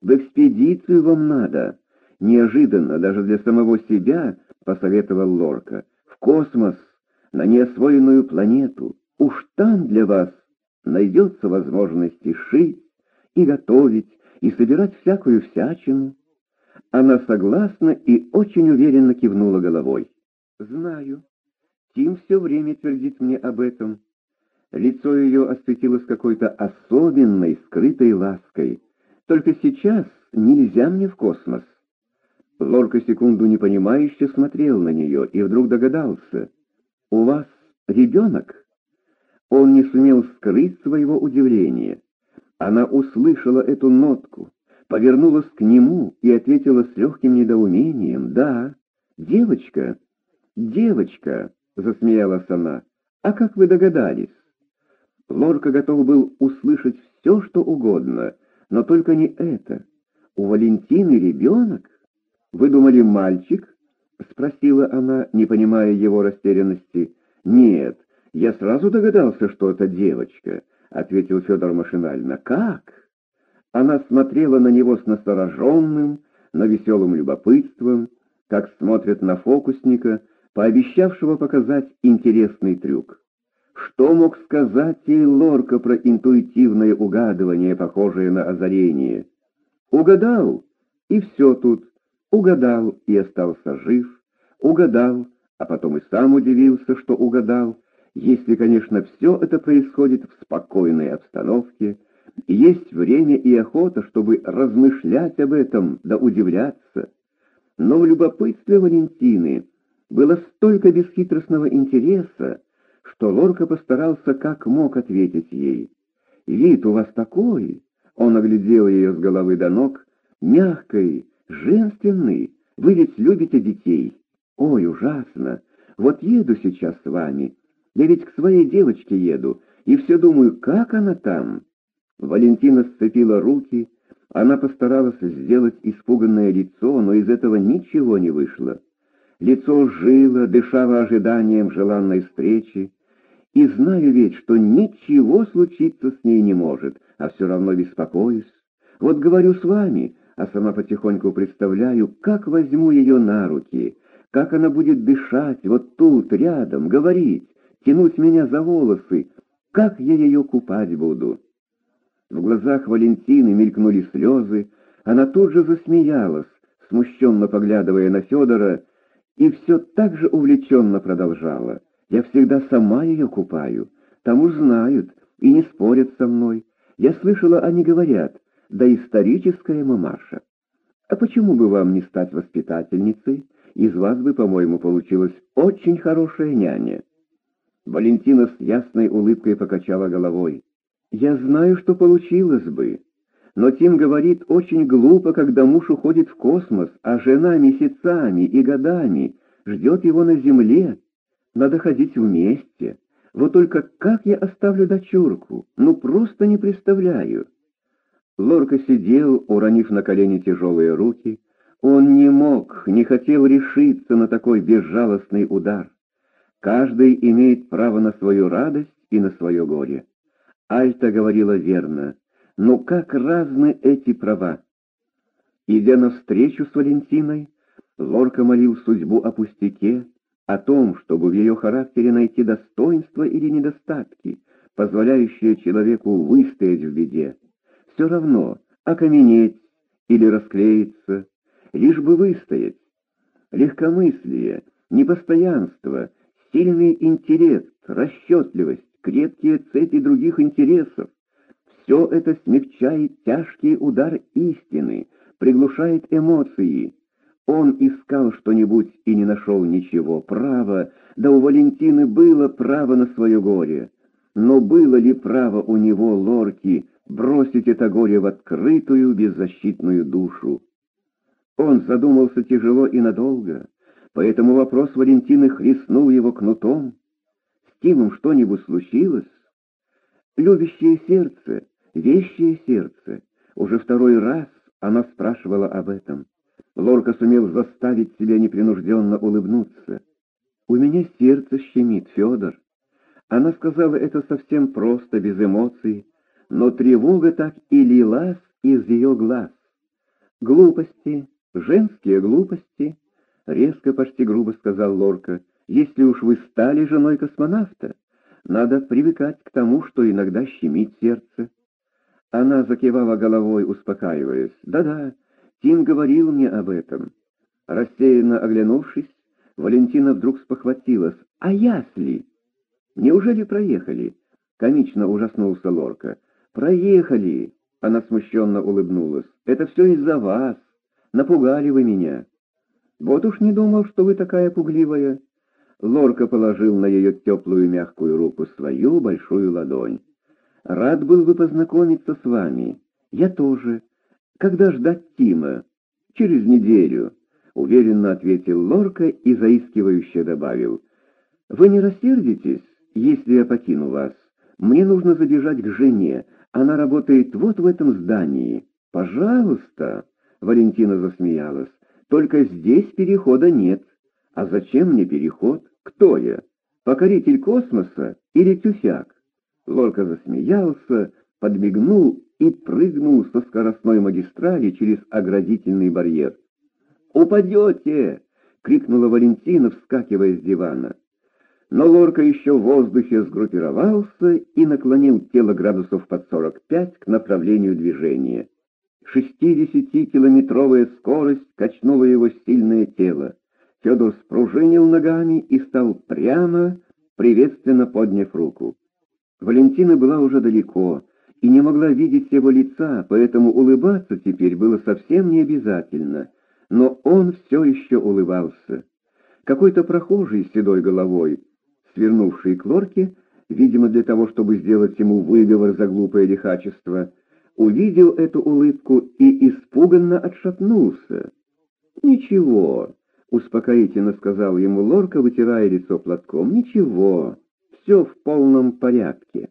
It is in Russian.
В экспедицию вам надо. Неожиданно, даже для самого себя, посоветовал Лорка. В космос, на неосвоенную планету. Уж там для вас найдется возможность и шить, и готовить, и собирать всякую всячину. Она согласно и очень уверенно кивнула головой. «Знаю. Тим все время твердит мне об этом». Лицо ее осветилось какой-то особенной, скрытой лаской. «Только сейчас нельзя мне в космос». Лорка секунду непонимающе смотрел на нее и вдруг догадался. «У вас ребенок?» Он не сумел скрыть своего удивления. Она услышала эту нотку, повернулась к нему и ответила с легким недоумением. «Да, девочка, девочка!» — засмеялась она. «А как вы догадались?» Лорка готов был услышать все, что угодно, но только не это. «У Валентины ребенок? Вы думали, мальчик?» — спросила она, не понимая его растерянности. «Нет, я сразу догадался, что это девочка», — ответил Федор машинально. «Как?» Она смотрела на него с настороженным, но веселым любопытством, как смотрят на фокусника, пообещавшего показать интересный трюк. Что мог сказать ей Лорка про интуитивное угадывание, похожее на озарение? Угадал, и все тут. Угадал и остался жив. Угадал, а потом и сам удивился, что угадал, если, конечно, все это происходит в спокойной обстановке, есть время и охота, чтобы размышлять об этом, да удивляться. Но в любопытстве Валентины было столько бесхитростного интереса, что Лорка постарался как мог ответить ей. «Вид у вас такой!» Он оглядел ее с головы до ног. «Мягкой, женственный. Вы ведь любите детей. Ой, ужасно! Вот еду сейчас с вами. Я ведь к своей девочке еду, и все думаю, как она там?» Валентина сцепила руки, она постаралась сделать испуганное лицо, но из этого ничего не вышло. Лицо жило, дышало ожиданием желанной встречи, и знаю ведь, что ничего случиться с ней не может, а все равно беспокоюсь. Вот говорю с вами, а сама потихоньку представляю, как возьму ее на руки, как она будет дышать вот тут, рядом, говорить, тянуть меня за волосы, как я ее купать буду. В глазах Валентины мелькнули слезы, она тут же засмеялась, смущенно поглядывая на Федора, и все так же увлеченно продолжала. «Я всегда сама ее купаю, там уж знают и не спорят со мной. Я слышала, они говорят, да историческая мамаша. А почему бы вам не стать воспитательницей? Из вас бы, по-моему, получилась очень хорошая няня». Валентина с ясной улыбкой покачала головой. Я знаю, что получилось бы. Но Тим говорит очень глупо, когда муж уходит в космос, а жена месяцами и годами ждет его на земле. Надо ходить вместе. Вот только как я оставлю дочурку? Ну, просто не представляю. Лорка сидел, уронив на колени тяжелые руки. Он не мог, не хотел решиться на такой безжалостный удар. Каждый имеет право на свою радость и на свое горе. Альта говорила верно, но как разны эти права. Идя навстречу с Валентиной, Лорка молил судьбу о пустяке, о том, чтобы в ее характере найти достоинства или недостатки, позволяющие человеку выстоять в беде. Все равно, окаменеть или расклеиться, лишь бы выстоять. Легкомыслие, непостоянство, сильный интеллект, расчетливость, крепкие цепи других интересов. Все это смягчает тяжкий удар истины, приглушает эмоции. Он искал что-нибудь и не нашел ничего. Право, да у Валентины было право на свое горе. Но было ли право у него, Лорки, бросить это горе в открытую беззащитную душу? Он задумался тяжело и надолго, поэтому вопрос Валентины хлестнул его кнутом. Тимом что-нибудь случилось? Любящее сердце, вещее сердце. Уже второй раз она спрашивала об этом. Лорка сумел заставить себя непринужденно улыбнуться. «У меня сердце щемит, Федор». Она сказала это совсем просто, без эмоций, но тревога так и лилась из ее глаз. Глупости, женские глупости, резко, почти грубо сказал Лорка. Если уж вы стали женой космонавта, надо привыкать к тому, что иногда щемит сердце. Она закивала головой, успокаиваясь. «Да-да, Тим говорил мне об этом». Рассеянно оглянувшись, Валентина вдруг спохватилась. «А ясли? Неужели проехали?» Комично ужаснулся Лорка. «Проехали!» Она смущенно улыбнулась. «Это все из-за вас. Напугали вы меня». «Вот уж не думал, что вы такая пугливая». Лорка положил на ее теплую мягкую руку свою большую ладонь. «Рад был бы познакомиться с вами. Я тоже. Когда ждать Тима?» «Через неделю», — уверенно ответил Лорка и заискивающе добавил. «Вы не рассердитесь, если я покину вас? Мне нужно забежать к жене. Она работает вот в этом здании. Пожалуйста!» Валентина засмеялась. «Только здесь перехода нет. А зачем мне переход? Кто я? Покоритель космоса или тюфяк?» Лорка засмеялся, подмигнул и прыгнул со скоростной магистрали через оградительный барьер. «Упадете!» — крикнула Валентина, вскакивая с дивана. Но Лорка еще в воздухе сгруппировался и наклонил тело градусов под 45 к направлению движения. Шестидесятикилометровая скорость качнула его сильное тело. Федор спружинил ногами и стал прямо, приветственно подняв руку. Валентина была уже далеко и не могла видеть его лица, поэтому улыбаться теперь было совсем не обязательно, но он все еще улыбался. Какой-то прохожий с седой головой, свернувший к лорке, видимо, для того, чтобы сделать ему выговор за глупое лихачество, увидел эту улыбку и испуганно отшатнулся. «Ничего», — успокоительно сказал ему Лорка, вытирая лицо платком, — «ничего, все в полном порядке».